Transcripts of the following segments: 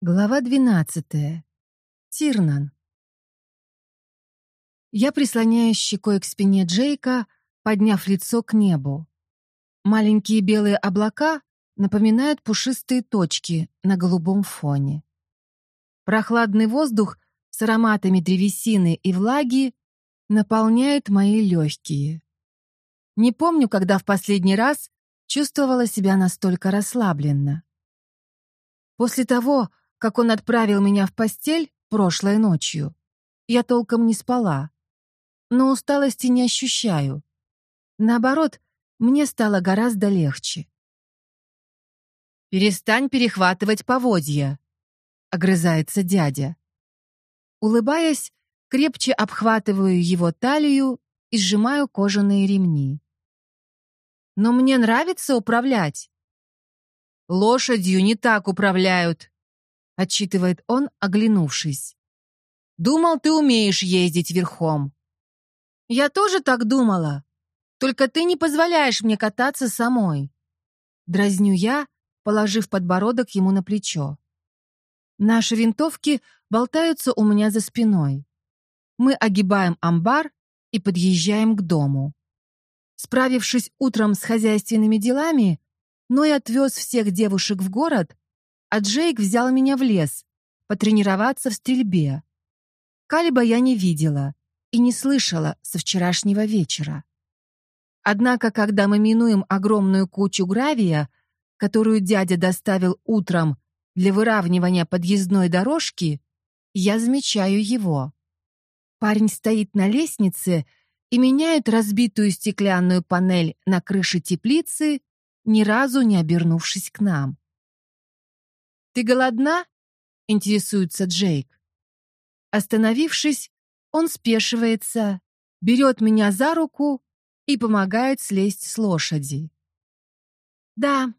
Глава двенадцатая. Тирнан. Я прислоняюсь щекой к спине Джейка, подняв лицо к небу. Маленькие белые облака напоминают пушистые точки на голубом фоне. Прохладный воздух с ароматами древесины и влаги наполняет мои легкие. Не помню, когда в последний раз чувствовала себя настолько расслабленно. После того, как он отправил меня в постель прошлой ночью. Я толком не спала, но усталости не ощущаю. Наоборот, мне стало гораздо легче. «Перестань перехватывать поводья», — огрызается дядя. Улыбаясь, крепче обхватываю его талию и сжимаю кожаные ремни. «Но мне нравится управлять». «Лошадью не так управляют», отчитывает он, оглянувшись. «Думал, ты умеешь ездить верхом». «Я тоже так думала. Только ты не позволяешь мне кататься самой». Дразню я, положив подбородок ему на плечо. Наши винтовки болтаются у меня за спиной. Мы огибаем амбар и подъезжаем к дому. Справившись утром с хозяйственными делами, Ной отвез всех девушек в город а Джейк взял меня в лес потренироваться в стрельбе. Калиба я не видела и не слышала со вчерашнего вечера. Однако, когда мы минуем огромную кучу гравия, которую дядя доставил утром для выравнивания подъездной дорожки, я замечаю его. Парень стоит на лестнице и меняет разбитую стеклянную панель на крыше теплицы, ни разу не обернувшись к нам. «Ты голодна?» — интересуется Джейк. Остановившись, он спешивается, берет меня за руку и помогает слезть с лошади. «Да».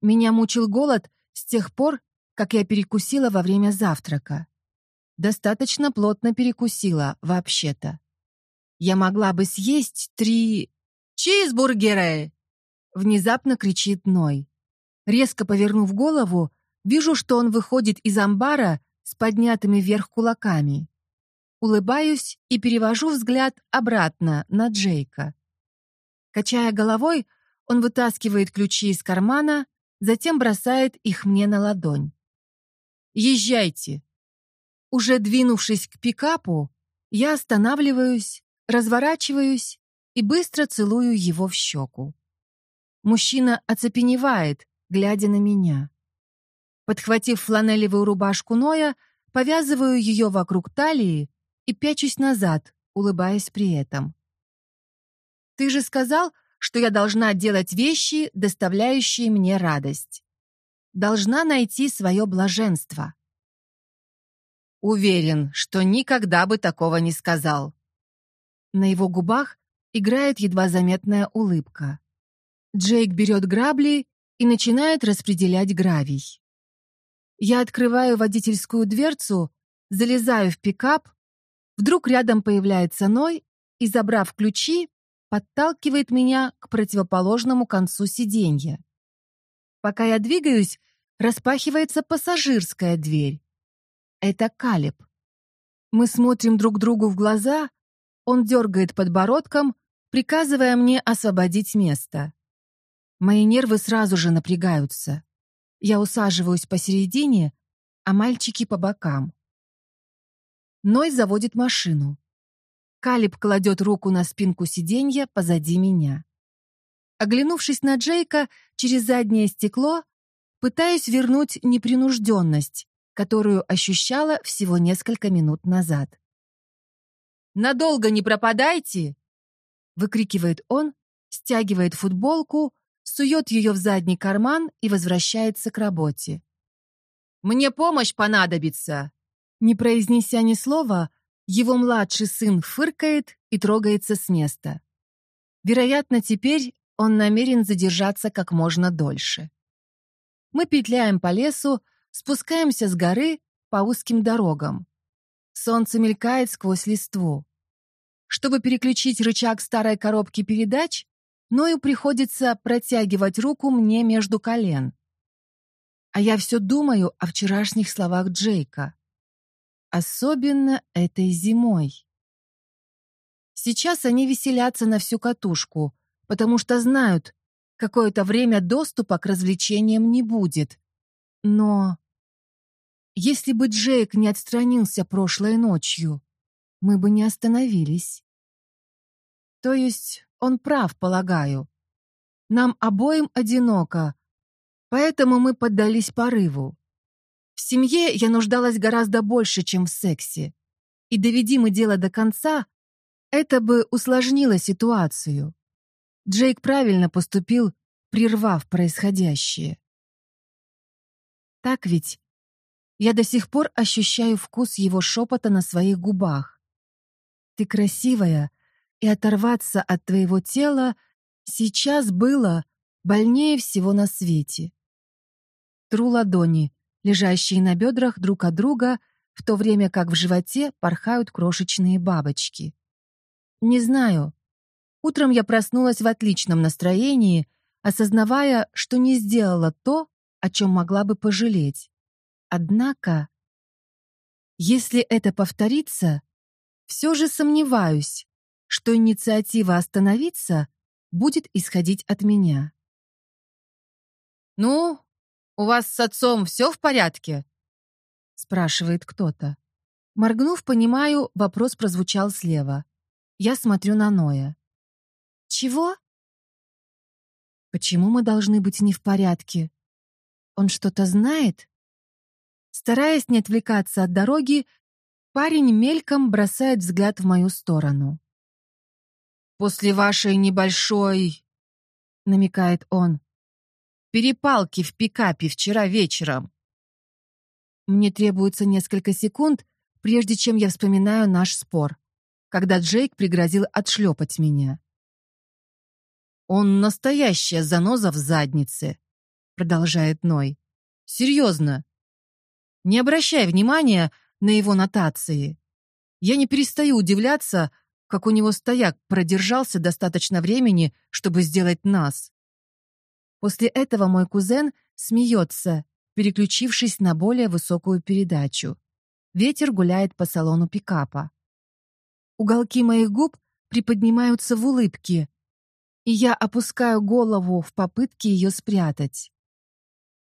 Меня мучил голод с тех пор, как я перекусила во время завтрака. Достаточно плотно перекусила, вообще-то. Я могла бы съесть три... «Чизбургеры!» Внезапно кричит Ной. Резко повернув голову, Вижу, что он выходит из амбара с поднятыми вверх кулаками. Улыбаюсь и перевожу взгляд обратно на Джейка. Качая головой, он вытаскивает ключи из кармана, затем бросает их мне на ладонь. «Езжайте!» Уже двинувшись к пикапу, я останавливаюсь, разворачиваюсь и быстро целую его в щеку. Мужчина оцепеневает, глядя на меня. Подхватив фланелевую рубашку Ноя, повязываю ее вокруг талии и пячусь назад, улыбаясь при этом. «Ты же сказал, что я должна делать вещи, доставляющие мне радость. Должна найти свое блаженство». Уверен, что никогда бы такого не сказал. На его губах играет едва заметная улыбка. Джейк берет грабли и начинает распределять гравий. Я открываю водительскую дверцу, залезаю в пикап, вдруг рядом появляется Ной и, забрав ключи, подталкивает меня к противоположному концу сиденья. Пока я двигаюсь, распахивается пассажирская дверь. Это Калиб. Мы смотрим друг другу в глаза, он дергает подбородком, приказывая мне освободить место. Мои нервы сразу же напрягаются. Я усаживаюсь посередине, а мальчики по бокам. Ной заводит машину. Калиб кладет руку на спинку сиденья позади меня. Оглянувшись на Джейка через заднее стекло, пытаюсь вернуть непринужденность, которую ощущала всего несколько минут назад. «Надолго не пропадайте!» — выкрикивает он, стягивает футболку, сует ее в задний карман и возвращается к работе. «Мне помощь понадобится!» Не произнеся ни слова, его младший сын фыркает и трогается с места. Вероятно, теперь он намерен задержаться как можно дольше. Мы петляем по лесу, спускаемся с горы по узким дорогам. Солнце мелькает сквозь листву. Чтобы переключить рычаг старой коробки передач, Ною приходится протягивать руку мне между колен. А я все думаю о вчерашних словах Джейка. Особенно этой зимой. Сейчас они веселятся на всю катушку, потому что знают, какое-то время доступа к развлечениям не будет. Но если бы Джейк не отстранился прошлой ночью, мы бы не остановились. То есть он прав, полагаю. Нам обоим одиноко, поэтому мы поддались порыву. В семье я нуждалась гораздо больше, чем в сексе. И доведи мы дело до конца, это бы усложнило ситуацию. Джейк правильно поступил, прервав происходящее. Так ведь я до сих пор ощущаю вкус его шепота на своих губах. Ты красивая, и оторваться от твоего тела сейчас было больнее всего на свете. Тру ладони, лежащие на бедрах друг от друга, в то время как в животе порхают крошечные бабочки. Не знаю. Утром я проснулась в отличном настроении, осознавая, что не сделала то, о чем могла бы пожалеть. Однако, если это повторится, все же сомневаюсь, что инициатива остановиться будет исходить от меня. «Ну, у вас с отцом все в порядке?» спрашивает кто-то. Моргнув, понимаю, вопрос прозвучал слева. Я смотрю на Ноя. «Чего?» «Почему мы должны быть не в порядке? Он что-то знает?» Стараясь не отвлекаться от дороги, парень мельком бросает взгляд в мою сторону. «После вашей небольшой...» — намекает он. «Перепалки в пикапе вчера вечером». Мне требуется несколько секунд, прежде чем я вспоминаю наш спор, когда Джейк пригрозил отшлепать меня. «Он настоящая заноза в заднице», — продолжает Ной. «Серьезно. Не обращай внимания на его нотации. Я не перестаю удивляться, как у него стояк продержался достаточно времени, чтобы сделать нас. После этого мой кузен смеется, переключившись на более высокую передачу. Ветер гуляет по салону пикапа. Уголки моих губ приподнимаются в улыбке, и я опускаю голову в попытке ее спрятать.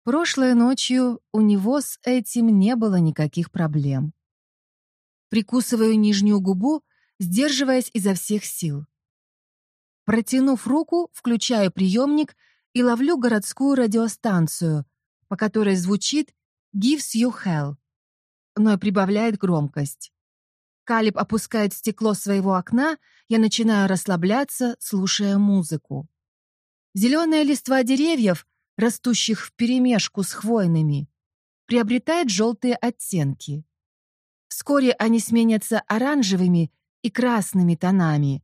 Прошлой ночью у него с этим не было никаких проблем. Прикусываю нижнюю губу, сдерживаясь изо всех сил. Протянув руку, включаю приемник и ловлю городскую радиостанцию, по которой звучит «Gives you hell», но прибавляет громкость. Калиб опускает стекло своего окна, я начинаю расслабляться, слушая музыку. Зеленая листва деревьев, растущих вперемешку с хвойными, приобретает желтые оттенки. Вскоре они сменятся оранжевыми и красными тонами,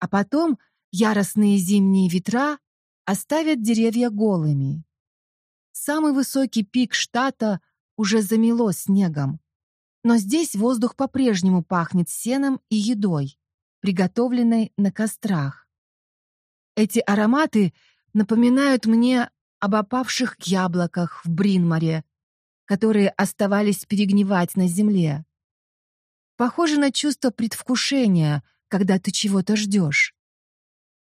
а потом яростные зимние ветра оставят деревья голыми. Самый высокий пик штата уже замело снегом. Но здесь воздух по-прежнему пахнет сеном и едой, приготовленной на кострах. Эти ароматы напоминают мне об опавших яблоках в Бринморе, которые оставались перегнивать на земле. Похоже на чувство предвкушения, когда ты чего-то ждешь.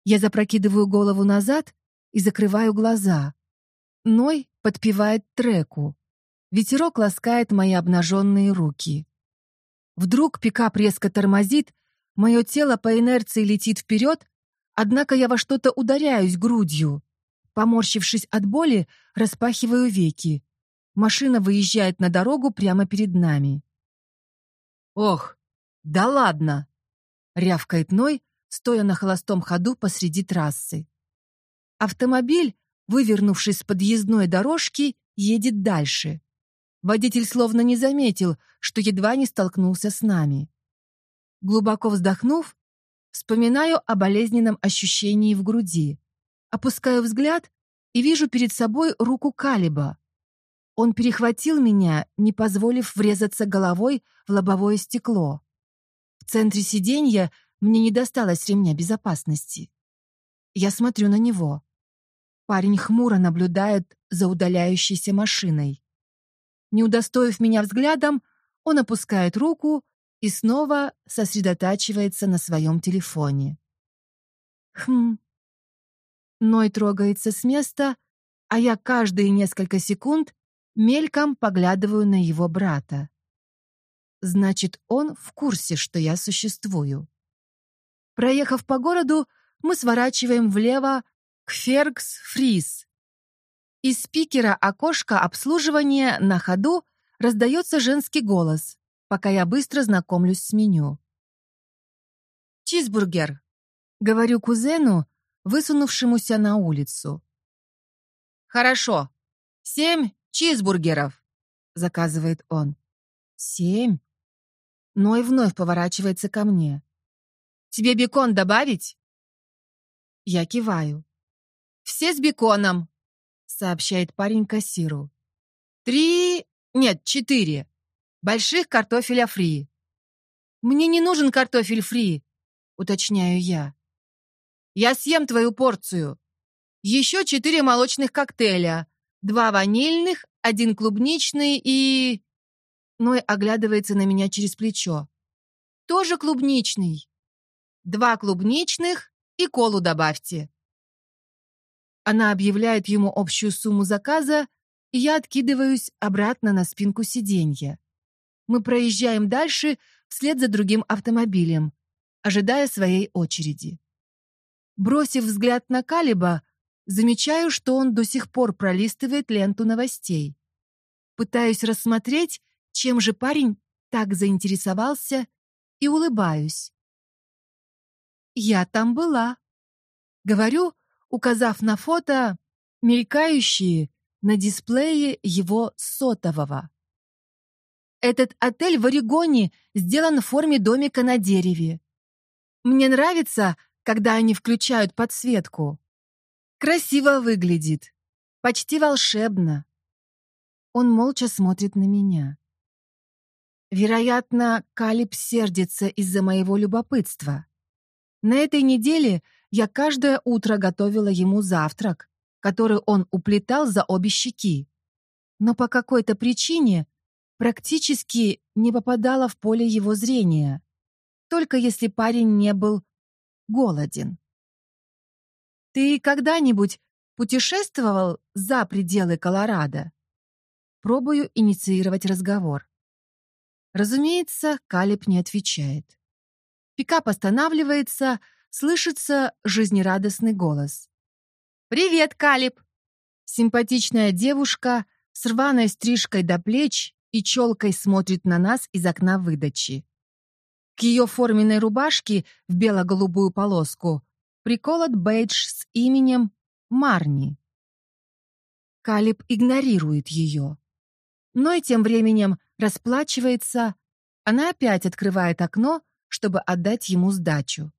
Я запрокидываю голову назад и закрываю глаза. Ной подпевает треку. Ветерок ласкает мои обнаженные руки. Вдруг пикап резко тормозит, мое тело по инерции летит вперед, однако я во что-то ударяюсь грудью. Поморщившись от боли, распахиваю веки. Машина выезжает на дорогу прямо перед нами. «Ох, да ладно!» — рявкает Ной, стоя на холостом ходу посреди трассы. Автомобиль, вывернувшись с подъездной дорожки, едет дальше. Водитель словно не заметил, что едва не столкнулся с нами. Глубоко вздохнув, вспоминаю о болезненном ощущении в груди. Опускаю взгляд и вижу перед собой руку Калиба. Он перехватил меня, не позволив врезаться головой в лобовое стекло. В центре сиденья мне не досталось ремня безопасности. Я смотрю на него. Парень хмуро наблюдает за удаляющейся машиной. Не удостоив меня взглядом, он опускает руку и снова сосредотачивается на своем телефоне. Хм. Ной трогается с места, а я каждые несколько секунд мельком поглядываю на его брата. Значит, он в курсе, что я существую. Проехав по городу, мы сворачиваем влево к Фергс Фриз. Из спикера окошка обслуживания на ходу раздается женский голос, пока я быстро знакомлюсь с меню. «Чизбургер», — говорю кузену, высунувшемуся на улицу. «Хорошо. Семь чизбургеров», — заказывает он. «Семь?» Ной вновь поворачивается ко мне. «Тебе бекон добавить?» Я киваю. «Все с беконом», — сообщает парень кассиру. «Три... нет, четыре. Больших картофеля фри». «Мне не нужен картофель фри», — уточняю я. «Я съем твою порцию. Еще четыре молочных коктейля. Два ванильных, один клубничный и...» Ной оглядывается на меня через плечо. «Тоже клубничный. Два клубничных и колу добавьте». Она объявляет ему общую сумму заказа, и я откидываюсь обратно на спинку сиденья. Мы проезжаем дальше вслед за другим автомобилем, ожидая своей очереди. Бросив взгляд на Калиба, замечаю, что он до сих пор пролистывает ленту новостей. Пытаюсь рассмотреть, чем же парень так заинтересовался, и улыбаюсь. «Я там была», — говорю, указав на фото, мелькающие на дисплее его сотового. Этот отель в Орегоне сделан в форме домика на дереве. Мне нравится, когда они включают подсветку. Красиво выглядит, почти волшебно. Он молча смотрит на меня. Вероятно, Калиб сердится из-за моего любопытства. На этой неделе я каждое утро готовила ему завтрак, который он уплетал за обе щеки. Но по какой-то причине практически не попадала в поле его зрения, только если парень не был голоден. «Ты когда-нибудь путешествовал за пределы Колорадо?» Пробую инициировать разговор. Разумеется, Калиб не отвечает. Пикап останавливается, слышится жизнерадостный голос. «Привет, Калиб!» Симпатичная девушка с рваной стрижкой до плеч и челкой смотрит на нас из окна выдачи. К ее форменной рубашке в бело-голубую полоску приколот бейдж с именем Марни. Калиб игнорирует ее. Но и тем временем расплачивается, она опять открывает окно, чтобы отдать ему сдачу.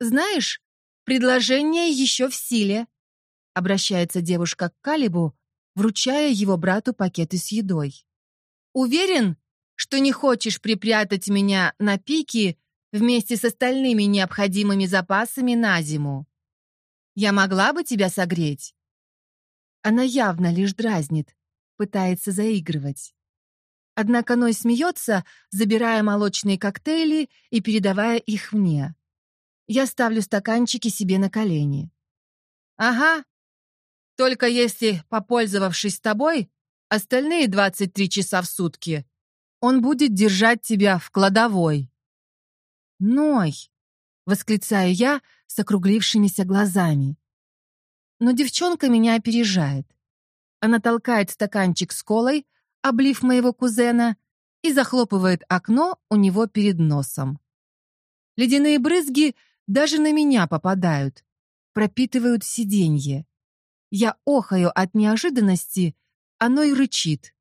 «Знаешь, предложение еще в силе», — обращается девушка к Калибу, вручая его брату пакеты с едой. «Уверен, что не хочешь припрятать меня на пике вместе с остальными необходимыми запасами на зиму? Я могла бы тебя согреть?» Она явно лишь дразнит, пытается заигрывать. Однако Ной смеется, забирая молочные коктейли и передавая их мне. Я ставлю стаканчики себе на колени. «Ага. Только если, попользовавшись тобой, остальные 23 часа в сутки, он будет держать тебя в кладовой». «Ной!» — восклицаю я с округлившимися глазами. Но девчонка меня опережает. Она толкает стаканчик с колой, облив моего кузена, и захлопывает окно у него перед носом. Ледяные брызги даже на меня попадают, пропитывают сиденье. Я охаю от неожиданности, оно и рычит.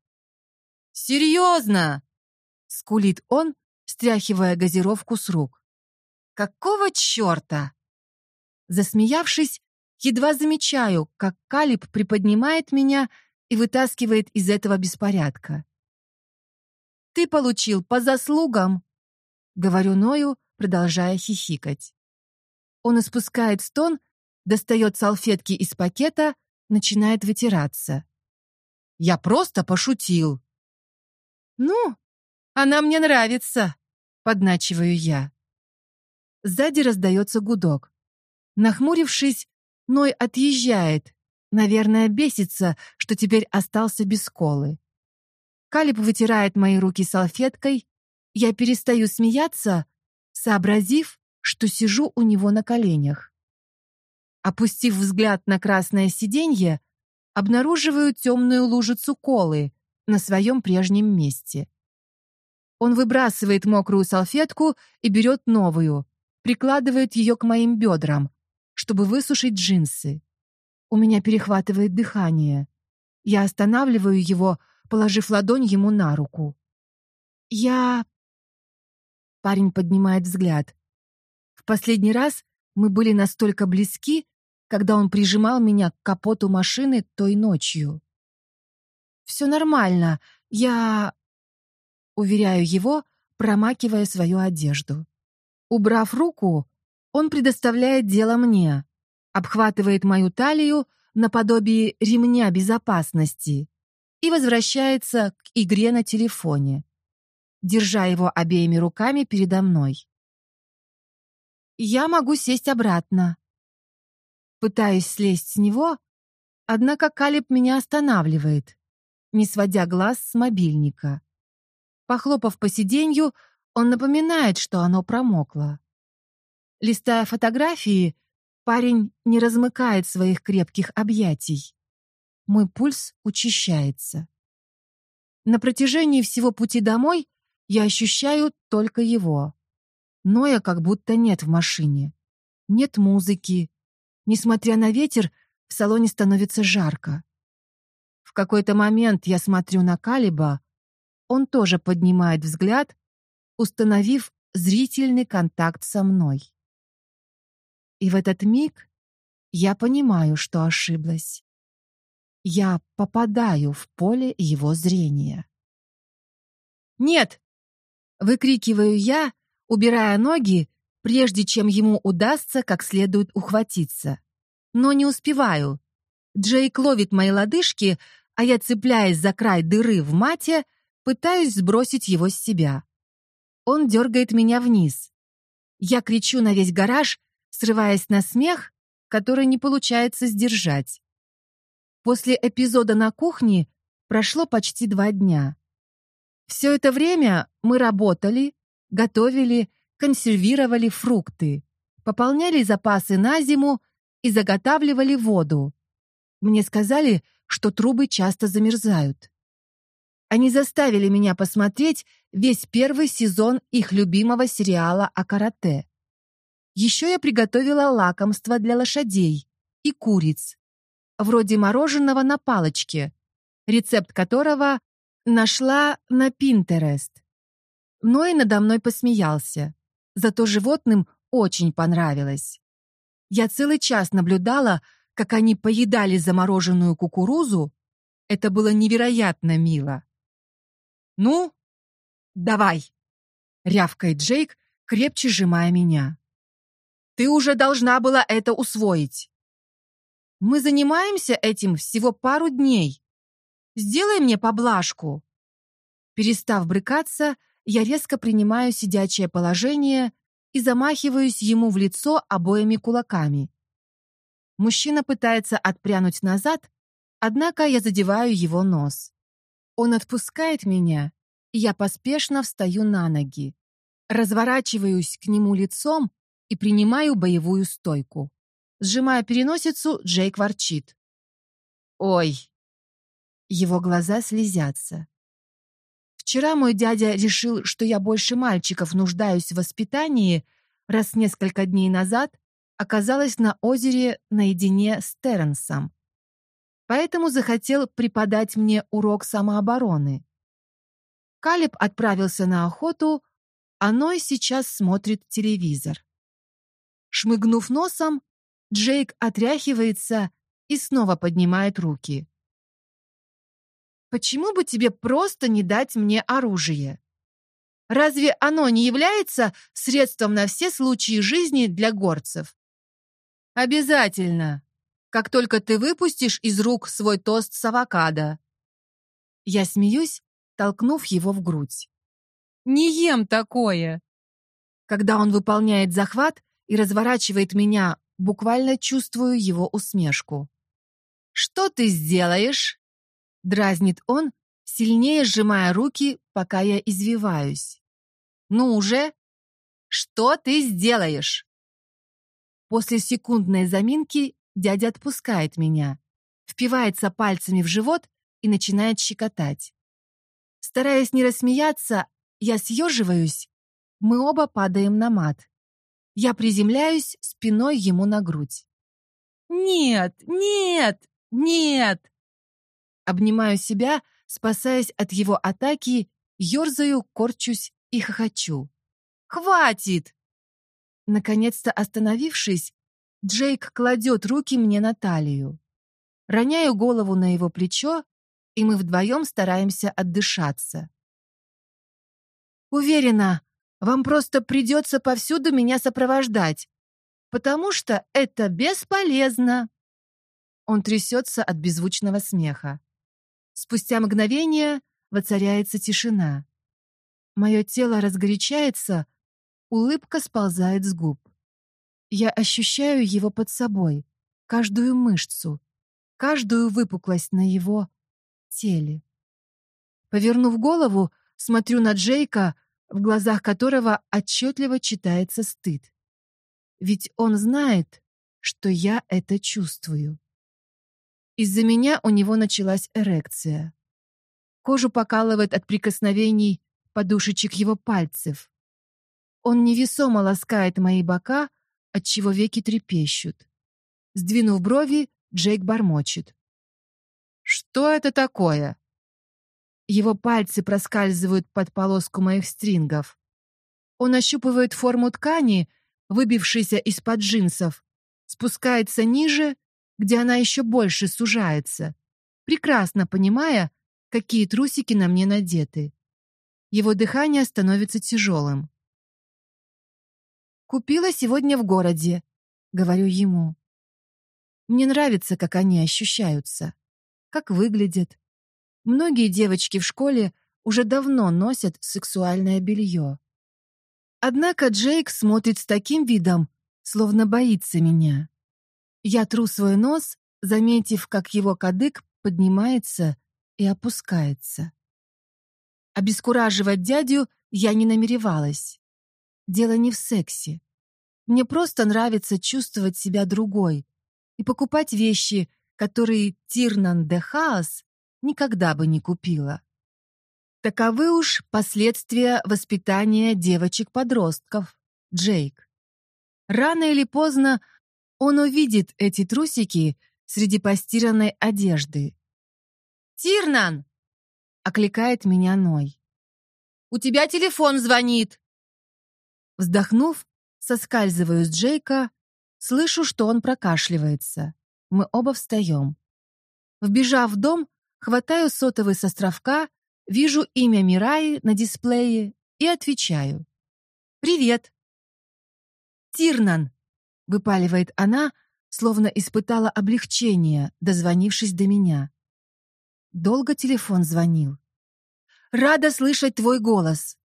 «Серьезно!» — скулит он, стряхивая газировку с рук. «Какого черта?» Засмеявшись, Едва замечаю, как Калиб приподнимает меня и вытаскивает из этого беспорядка. «Ты получил по заслугам», — говорю Ною, продолжая хихикать. Он испускает стон, достает салфетки из пакета, начинает вытираться. «Я просто пошутил». «Ну, она мне нравится», — подначиваю я. Сзади раздается гудок. Нахмурившись, Ной отъезжает. Наверное, бесится, что теперь остался без колы. Калиб вытирает мои руки салфеткой. Я перестаю смеяться, сообразив, что сижу у него на коленях. Опустив взгляд на красное сиденье, обнаруживаю темную лужицу колы на своем прежнем месте. Он выбрасывает мокрую салфетку и берет новую, прикладывает ее к моим бедрам, чтобы высушить джинсы. У меня перехватывает дыхание. Я останавливаю его, положив ладонь ему на руку. «Я...» Парень поднимает взгляд. В последний раз мы были настолько близки, когда он прижимал меня к капоту машины той ночью. «Все нормально. Я...» Уверяю его, промакивая свою одежду. Убрав руку, он предоставляет дело мне, обхватывает мою талию наподобие ремня безопасности и возвращается к игре на телефоне, держа его обеими руками передо мной. Я могу сесть обратно. Пытаюсь слезть с него, однако Калиб меня останавливает, не сводя глаз с мобильника. Похлопав по сиденью, он напоминает, что оно промокло. Листая фотографии, парень не размыкает своих крепких объятий. Мой пульс учащается. На протяжении всего пути домой я ощущаю только его. Ноя как будто нет в машине. Нет музыки. Несмотря на ветер, в салоне становится жарко. В какой-то момент я смотрю на Калиба. Он тоже поднимает взгляд, установив зрительный контакт со мной. И в этот миг я понимаю, что ошиблась. Я попадаю в поле его зрения. «Нет!» — выкрикиваю я, убирая ноги, прежде чем ему удастся как следует ухватиться. Но не успеваю. Джейк ловит мои лодыжки, а я, цепляясь за край дыры в мате, пытаюсь сбросить его с себя. Он дергает меня вниз. Я кричу на весь гараж, срываясь на смех, который не получается сдержать. После эпизода на кухне прошло почти два дня. Все это время мы работали, готовили, консервировали фрукты, пополняли запасы на зиму и заготавливали воду. Мне сказали, что трубы часто замерзают. Они заставили меня посмотреть весь первый сезон их любимого сериала о карате. Еще я приготовила лакомство для лошадей и куриц, вроде мороженого на палочке, рецепт которого нашла на Pinterest. Ной надо мной посмеялся. Зато животным очень понравилось. Я целый час наблюдала, как они поедали замороженную кукурузу. Это было невероятно мило. «Ну, давай!» — рявкает Джейк, крепче сжимая меня. «Ты уже должна была это усвоить!» «Мы занимаемся этим всего пару дней. Сделай мне поблажку!» Перестав брыкаться, я резко принимаю сидячее положение и замахиваюсь ему в лицо обоими кулаками. Мужчина пытается отпрянуть назад, однако я задеваю его нос. Он отпускает меня, и я поспешно встаю на ноги. Разворачиваюсь к нему лицом и принимаю боевую стойку. Сжимая переносицу, Джейк ворчит. «Ой!» Его глаза слезятся. Вчера мой дядя решил, что я больше мальчиков нуждаюсь в воспитании, раз несколько дней назад оказалась на озере наедине с Терренсом. Поэтому захотел преподать мне урок самообороны. Калиб отправился на охоту, а Ной сейчас смотрит телевизор. Шмыгнув носом, Джейк отряхивается и снова поднимает руки. Почему бы тебе просто не дать мне оружие? Разве оно не является средством на все случаи жизни для горцев? Обязательно, как только ты выпустишь из рук свой тост с авокадо. Я смеюсь, толкнув его в грудь. Не ем такое. Когда он выполняет захват и разворачивает меня, буквально чувствую его усмешку. «Что ты сделаешь?» Дразнит он, сильнее сжимая руки, пока я извиваюсь. «Ну уже? Что ты сделаешь?» После секундной заминки дядя отпускает меня, впивается пальцами в живот и начинает щекотать. Стараясь не рассмеяться, я съеживаюсь, мы оба падаем на мат. Я приземляюсь спиной ему на грудь. «Нет, нет, нет!» Обнимаю себя, спасаясь от его атаки, ерзаю, корчусь и хохочу. «Хватит!» Наконец-то остановившись, Джейк кладет руки мне на талию. Роняю голову на его плечо, и мы вдвоем стараемся отдышаться. Уверена, вам просто придется повсюду меня сопровождать, потому что это бесполезно. Он трясется от беззвучного смеха. Спустя мгновение воцаряется тишина. Мое тело разгорячается, улыбка сползает с губ. Я ощущаю его под собой, каждую мышцу, каждую выпуклость на его теле. Повернув голову, смотрю на Джейка, в глазах которого отчетливо читается стыд. Ведь он знает, что я это чувствую. Из-за меня у него началась эрекция. Кожу покалывает от прикосновений подушечек его пальцев. Он невесомо ласкает мои бока, отчего веки трепещут. Сдвинув брови, Джейк бормочет. «Что это такое?» Его пальцы проскальзывают под полоску моих стрингов. Он ощупывает форму ткани, выбившейся из-под джинсов, спускается ниже, где она еще больше сужается, прекрасно понимая, какие трусики на мне надеты. Его дыхание становится тяжелым. «Купила сегодня в городе», — говорю ему. Мне нравится, как они ощущаются, как выглядят, Многие девочки в школе уже давно носят сексуальное белье. Однако Джейк смотрит с таким видом, словно боится меня. Я тру свой нос, заметив, как его кадык поднимается и опускается. Обескураживать дядю я не намеревалась. Дело не в сексе. Мне просто нравится чувствовать себя другой и покупать вещи, которые Тирнан де Хаос никогда бы не купила. Таковы уж последствия воспитания девочек-подростков, Джейк. Рано или поздно он увидит эти трусики среди постиранной одежды. «Тирнан!» — окликает меня Ной. «У тебя телефон звонит!» Вздохнув, соскальзываю с Джейка, слышу, что он прокашливается. Мы оба встаем. Вбежав в дом, Хватаю сотовый с островка, вижу имя Мираи на дисплее и отвечаю. «Привет». «Тирнан», — выпаливает она, словно испытала облегчение, дозвонившись до меня. Долго телефон звонил. «Рада слышать твой голос.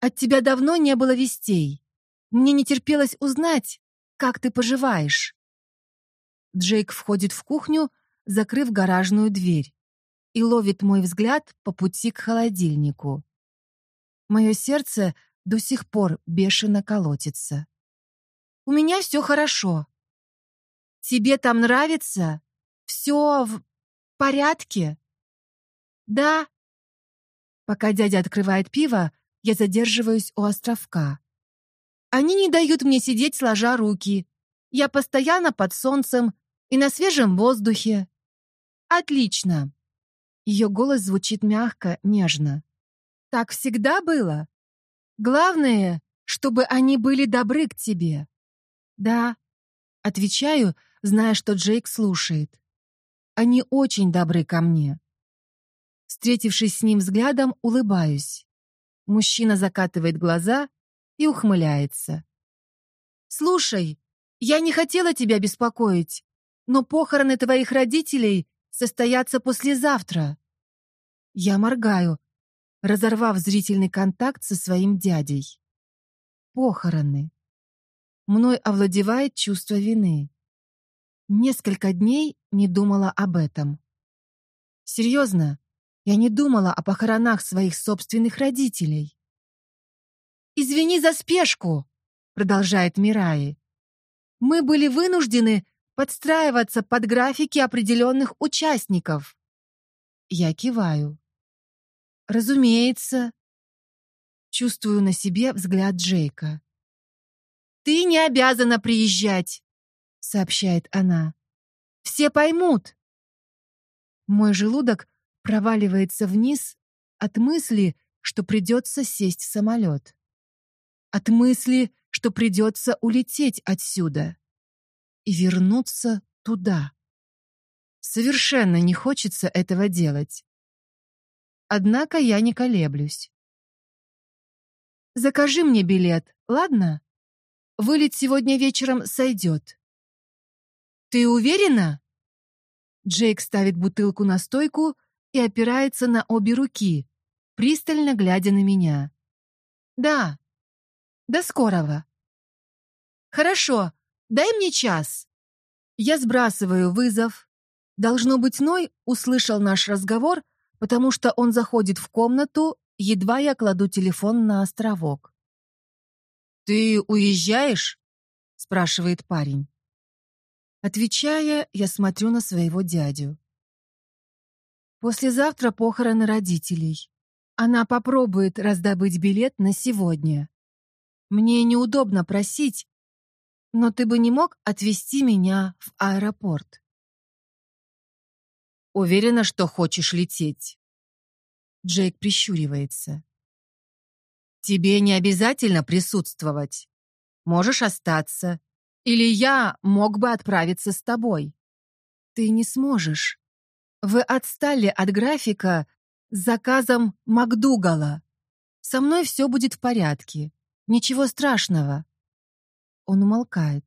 От тебя давно не было вестей. Мне не терпелось узнать, как ты поживаешь». Джейк входит в кухню, закрыв гаражную дверь и ловит мой взгляд по пути к холодильнику. Мое сердце до сих пор бешено колотится. «У меня все хорошо. Тебе там нравится? Все в порядке?» «Да». Пока дядя открывает пиво, я задерживаюсь у островка. Они не дают мне сидеть сложа руки. Я постоянно под солнцем и на свежем воздухе. Отлично. Ее голос звучит мягко, нежно. «Так всегда было? Главное, чтобы они были добры к тебе». «Да», — отвечаю, зная, что Джейк слушает. «Они очень добры ко мне». Встретившись с ним взглядом, улыбаюсь. Мужчина закатывает глаза и ухмыляется. «Слушай, я не хотела тебя беспокоить, но похороны твоих родителей состоятся послезавтра. Я моргаю, разорвав зрительный контакт со своим дядей. Похороны. Мной овладевает чувство вины. Несколько дней не думала об этом. Серьезно, я не думала о похоронах своих собственных родителей. «Извини за спешку», — продолжает Мираи. «Мы были вынуждены подстраиваться под графики определенных участников». Я киваю. «Разумеется». Чувствую на себе взгляд Джейка. «Ты не обязана приезжать», — сообщает она. «Все поймут». Мой желудок проваливается вниз от мысли, что придется сесть в самолет. От мысли, что придется улететь отсюда и вернуться туда. Совершенно не хочется этого делать. Однако я не колеблюсь. «Закажи мне билет, ладно? Вылет сегодня вечером сойдет». «Ты уверена?» Джейк ставит бутылку на стойку и опирается на обе руки, пристально глядя на меня. «Да. До скорого». «Хорошо, дай мне час». Я сбрасываю вызов. Должно быть, Ной услышал наш разговор, потому что он заходит в комнату, едва я кладу телефон на островок. «Ты уезжаешь?» — спрашивает парень. Отвечая, я смотрю на своего дядю. Послезавтра похороны родителей. Она попробует раздобыть билет на сегодня. Мне неудобно просить, но ты бы не мог отвезти меня в аэропорт. Уверена, что хочешь лететь. Джейк прищуривается. Тебе не обязательно присутствовать. Можешь остаться. Или я мог бы отправиться с тобой. Ты не сможешь. Вы отстали от графика с заказом МакДугала. Со мной все будет в порядке. Ничего страшного. Он умолкает.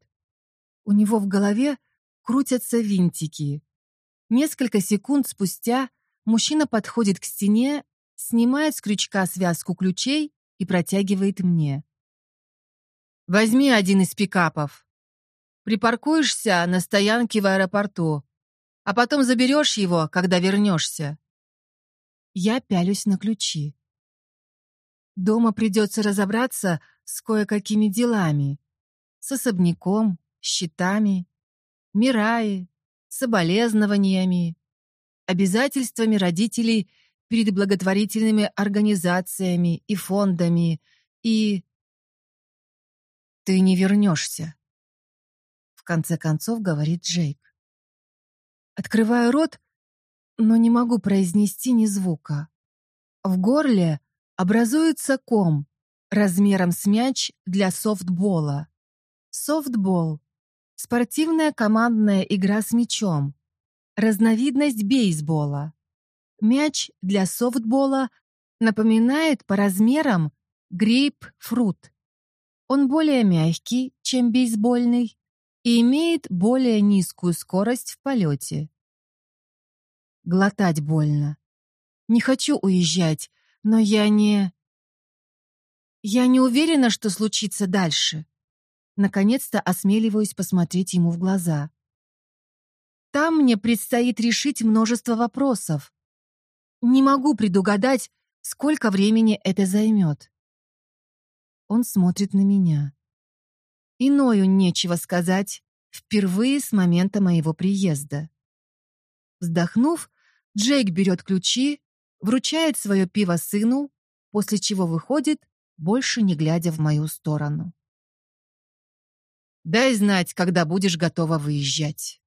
У него в голове крутятся винтики. Несколько секунд спустя мужчина подходит к стене, снимает с крючка связку ключей и протягивает мне. «Возьми один из пикапов. Припаркуешься на стоянке в аэропорту а потом заберешь его, когда вернешься. Я пялюсь на ключи. Дома придется разобраться с кое-какими делами. С особняком, счетами, мираи, соболезнованиями, обязательствами родителей перед благотворительными организациями и фондами, и... «Ты не вернешься», — в конце концов говорит Джейк. Открываю рот, но не могу произнести ни звука. В горле образуется ком размером с мяч для софтбола. Софтбол — спортивная командная игра с мячом, разновидность бейсбола. Мяч для софтбола напоминает по размерам грейпфрут. Он более мягкий, чем бейсбольный, и имеет более низкую скорость в полете. Глотать больно. Не хочу уезжать, но я не... Я не уверена, что случится дальше. Наконец-то осмеливаюсь посмотреть ему в глаза. Там мне предстоит решить множество вопросов. Не могу предугадать, сколько времени это займет. Он смотрит на меня. Иною нечего сказать, впервые с момента моего приезда. Вздохнув, Джейк берет ключи, вручает свое пиво сыну, после чего выходит, больше не глядя в мою сторону. «Дай знать, когда будешь готова выезжать».